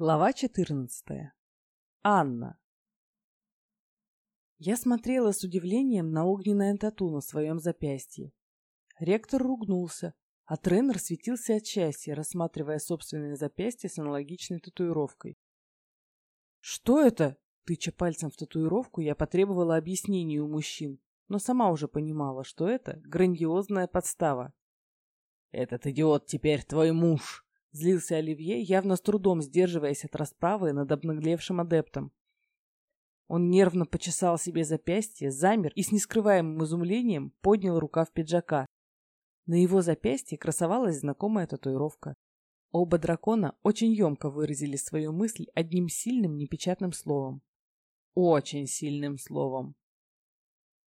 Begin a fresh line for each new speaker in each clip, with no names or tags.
Глава 14. Анна. Я смотрела с удивлением на огненное тату на своем запястье. Ректор ругнулся, а тренер светился от счастья, рассматривая собственное запястье с аналогичной татуировкой. «Что это?» Тыча пальцем в татуировку, я потребовала объяснений у мужчин, но сама уже понимала, что это грандиозная подстава.
«Этот идиот теперь твой муж!»
Злился Оливье, явно с трудом сдерживаясь от расправы над обнаглевшим адептом. Он нервно почесал себе запястье, замер и с нескрываемым изумлением поднял рукав пиджака. На его запястье красовалась знакомая татуировка. Оба дракона очень емко выразили свою мысль одним сильным непечатным словом. Очень сильным словом.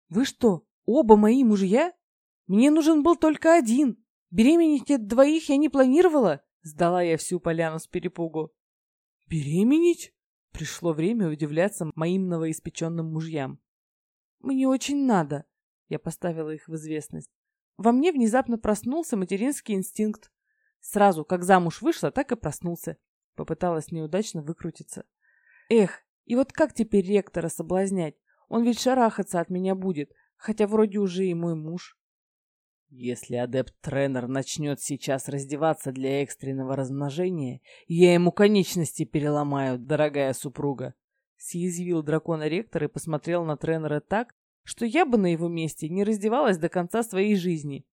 «Вы что, оба мои мужья? Мне нужен был только один. Беременеть от двоих я не планировала!» Сдала я всю поляну с перепугу. «Беременеть?» Пришло время удивляться моим новоиспеченным мужьям. «Мне очень надо», — я поставила их в известность. Во мне внезапно проснулся материнский инстинкт. Сразу, как замуж вышла, так и проснулся. Попыталась неудачно выкрутиться. Эх, и вот как теперь ректора соблазнять? Он ведь шарахаться от меня будет, хотя вроде уже и мой муж.
Если адепт-тренер начнет сейчас раздеваться для экстренного размножения, я ему конечности переломаю, дорогая супруга.
Съязвил дракона-ректор и посмотрел на тренера так, что я бы на его месте не раздевалась до конца своей жизни.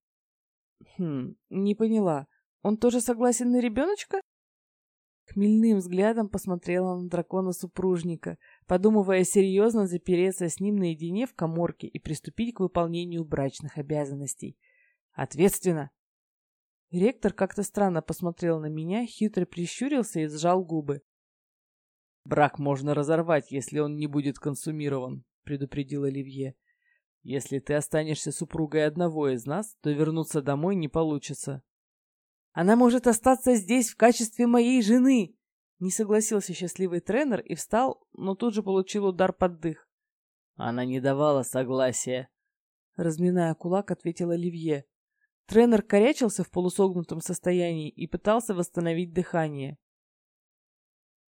Хм, не поняла. Он тоже согласен на ребеночка? Хмельным взглядом посмотрела на дракона-супружника, подумывая серьезно запереться с ним наедине в коморке и приступить к выполнению брачных обязанностей. Ответственно. Ректор как-то странно посмотрел на меня, хитро прищурился и сжал губы.
«Брак можно разорвать, если он не будет консумирован», — предупредил Оливье. «Если ты останешься супругой одного из нас, то вернуться домой не получится».
«Она может остаться здесь в качестве моей жены!» Не согласился счастливый тренер и встал, но тут же получил удар под дых.
«Она не давала согласия», —
разминая кулак, ответил Оливье. Тренер корячился в полусогнутом состоянии и пытался восстановить дыхание.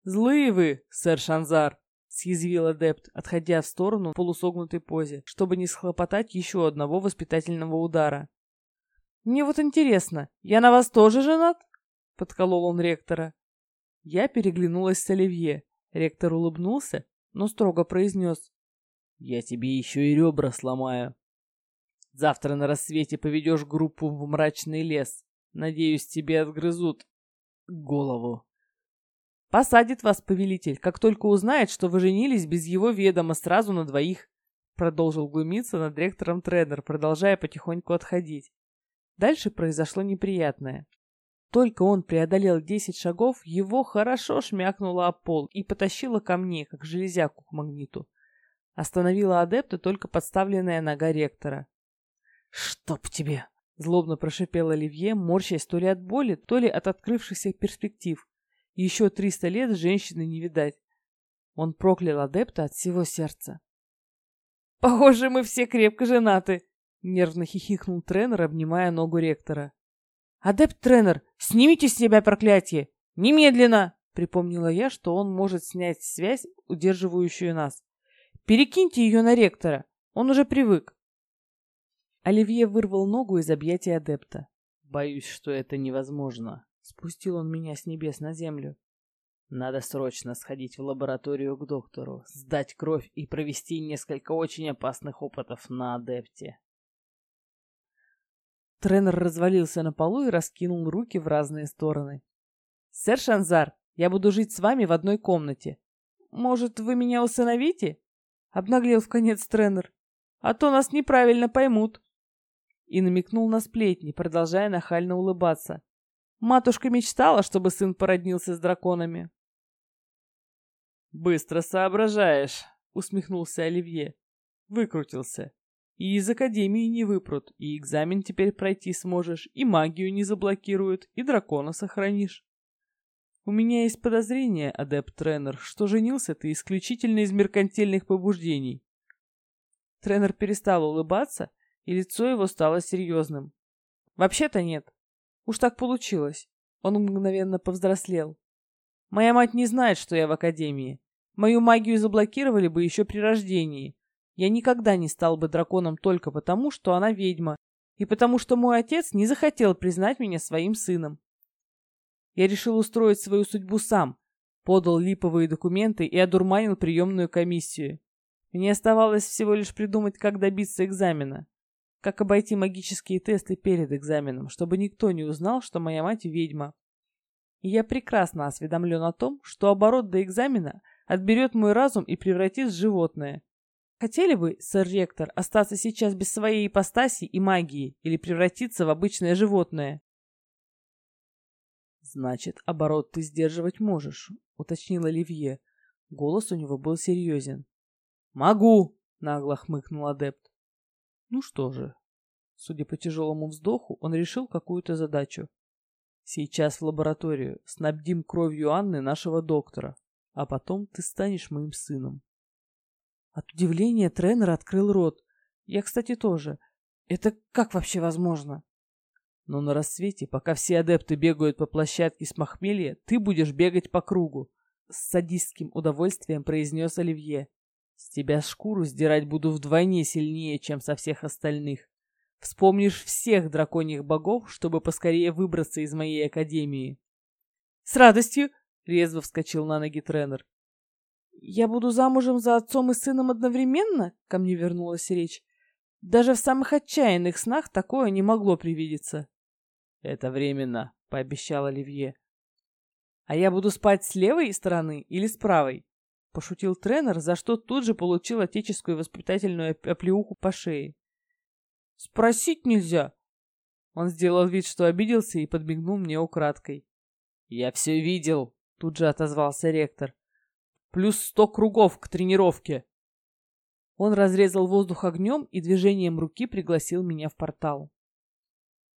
«Злые вы, сэр Шанзар!» — съязвил адепт, отходя в сторону в полусогнутой позе, чтобы не схлопотать еще одного воспитательного удара.
«Мне вот интересно, я на вас тоже женат?» — подколол он ректора. Я переглянулась с Оливье. Ректор улыбнулся, но строго произнес.
«Я тебе еще и ребра сломаю». Завтра на рассвете поведешь группу в мрачный лес. Надеюсь, тебе отгрызут голову.
Посадит вас повелитель, как только узнает, что вы женились без его ведома сразу на двоих. Продолжил глумиться над ректором тренер, продолжая потихоньку отходить. Дальше произошло неприятное. Только он преодолел десять шагов, его хорошо шмякнуло о пол и потащило ко мне, как железяку к магниту. Остановила адепта только подставленная нога ректора.
«Чтоб тебе!»
— злобно прошипел Оливье, морщась то ли от боли, то ли от открывшихся перспектив. Еще триста лет женщины не видать. Он проклял адепта от всего сердца. «Похоже, мы все крепко женаты!» — нервно хихикнул тренер, обнимая ногу ректора. «Адепт-тренер, снимите с себя проклятие! Немедленно!» — припомнила я, что он может снять связь, удерживающую нас. «Перекиньте ее на ректора, он уже привык». Оливье вырвал ногу из объятий адепта.
«Боюсь, что это невозможно», — спустил он меня с небес на землю. «Надо срочно сходить в лабораторию к доктору, сдать кровь и провести несколько очень опасных опытов на адепте».
Тренер развалился на полу и раскинул руки в разные стороны. «Сэр Шанзар, я буду жить с вами в одной комнате. Может, вы меня усыновите?» Обнаглел в конец тренер. «А то нас неправильно поймут» и намекнул на сплетни, продолжая нахально улыбаться. Матушка мечтала, чтобы сын породнился с драконами.
«Быстро соображаешь», —
усмехнулся Оливье. Выкрутился. И из академии не выпрут, и экзамен теперь пройти сможешь, и магию не заблокируют, и дракона сохранишь. У меня есть подозрение, адепт-тренер, что женился ты исключительно из меркантильных побуждений. Тренер перестал улыбаться и лицо его стало серьезным. «Вообще-то нет. Уж так получилось». Он мгновенно повзрослел. Моя мать не знает, что я в академии. Мою магию заблокировали бы еще при рождении. Я никогда не стал бы драконом только потому, что она ведьма, и потому что мой отец не захотел признать меня своим сыном. Я решил устроить свою судьбу сам, подал липовые документы и одурманил приемную комиссию. Мне оставалось всего лишь придумать, как добиться экзамена. Как обойти магические тесты перед экзаменом, чтобы никто не узнал, что моя мать ведьма. И я прекрасно осведомлен о том, что оборот до экзамена отберет мой разум и превратит в животное. Хотели бы, сэр-ректор, остаться сейчас без своей ипостаси и магии или превратиться в обычное животное? «Значит, оборот ты сдерживать можешь», — уточнил Оливье. Голос у него был серьезен. «Могу!» — нагло хмыкнул адепт. «Ну что же?» Судя по тяжелому вздоху, он решил какую-то задачу. «Сейчас в лабораторию. Снабдим кровью Анны нашего доктора. А потом ты станешь моим сыном». От удивления тренер открыл рот. Я, кстати, тоже. Это как вообще возможно? Но на рассвете, пока все адепты бегают по площадке с похмелья, ты будешь бегать по кругу. С садистским удовольствием произнес Оливье. С тебя шкуру сдирать буду вдвойне сильнее, чем со всех остальных. Вспомнишь всех драконьих богов, чтобы поскорее выбраться из моей академии. С радостью! Резво вскочил на ноги тренер. Я буду замужем за отцом и сыном одновременно? Ко мне вернулась речь. Даже в самых отчаянных снах такое не могло привидеться. Это временно, пообещал Оливье. А я буду спать с левой стороны или с правой? — пошутил тренер, за что тут же получил отеческую воспитательную оплеуху по шее. «Спросить нельзя!» Он сделал вид, что обиделся и подмигнул мне украдкой. «Я все видел!» — тут же отозвался ректор. «Плюс сто кругов к тренировке!» Он разрезал воздух огнем и движением руки пригласил меня в портал.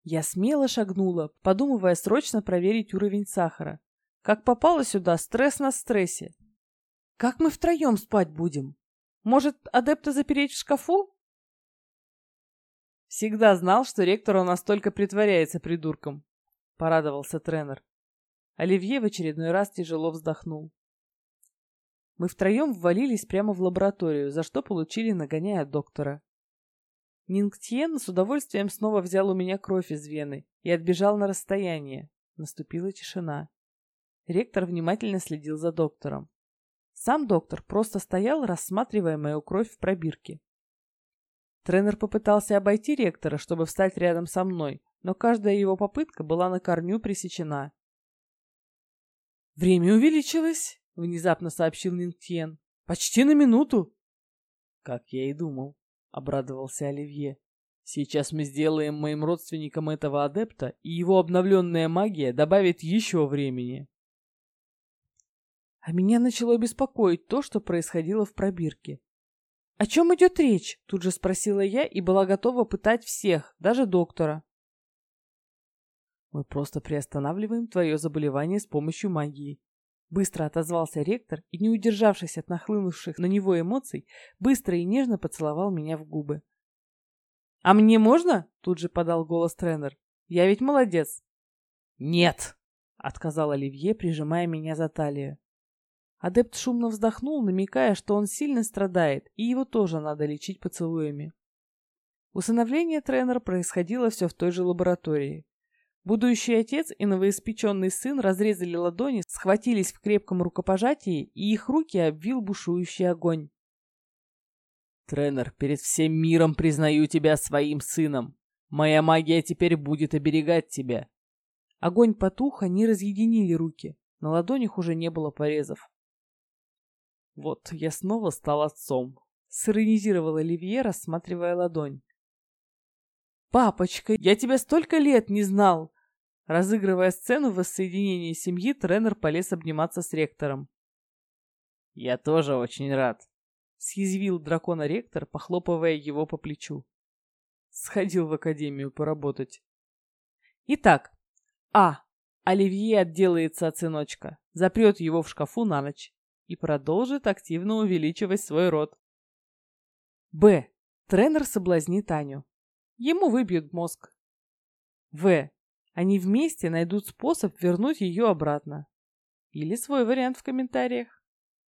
Я смело шагнула, подумывая срочно проверить уровень сахара. Как попало сюда, стресс на стрессе. Как мы втроем спать будем? Может, адепта запереть в шкафу? Всегда знал, что ректор у нас только притворяется придурком, порадовался тренер. Оливье в очередной раз тяжело вздохнул. Мы втроем ввалились прямо в лабораторию, за что получили нагоняя доктора. Нингтьен с удовольствием снова взял у меня кровь из вены и отбежал на расстояние. Наступила тишина. Ректор внимательно следил за доктором. Сам доктор просто стоял, рассматривая мою кровь в пробирке. Тренер попытался обойти ректора, чтобы встать рядом со мной, но каждая его попытка была на корню пресечена. «Время увеличилось», — внезапно сообщил Нинтьен. «Почти на минуту». «Как я и думал», — обрадовался Оливье. «Сейчас мы сделаем моим родственникам этого адепта, и его обновленная магия добавит еще времени». А меня начало беспокоить то, что происходило в пробирке. «О чем идет речь?» — тут же спросила я и была готова пытать всех, даже доктора. «Мы просто приостанавливаем твое заболевание с помощью магии», — быстро отозвался ректор и, не удержавшись от нахлынувших на него эмоций, быстро и нежно поцеловал меня в губы. «А мне можно?» — тут же подал голос тренер. «Я ведь молодец». «Нет!» — отказал Оливье, прижимая меня за талию. Адепт шумно вздохнул, намекая, что он сильно страдает, и его тоже надо лечить поцелуями. Усыновление тренера происходило все в той же лаборатории. Будущий отец и новоиспеченный сын разрезали ладони, схватились в крепком рукопожатии, и их руки обвил бушующий огонь. «Тренер, перед всем миром признаю тебя своим сыном. Моя магия теперь будет оберегать тебя». Огонь потух, они разъединили руки. На ладонях уже не было порезов. Вот, я снова стал отцом. Сиронизировал Оливье, рассматривая ладонь. «Папочка, я тебя столько лет не знал!» Разыгрывая сцену воссоединения семьи, тренер полез обниматься с ректором. «Я тоже очень рад», — съязвил дракона ректор, похлопывая его по плечу. Сходил в академию поработать. Итак, А. Оливье отделается от сыночка, запрет его в шкафу на ночь и продолжит активно увеличивать свой род. Б. Тренер соблазнит Аню. Ему выбьют мозг. В. Они вместе найдут способ вернуть ее обратно. Или свой вариант в комментариях.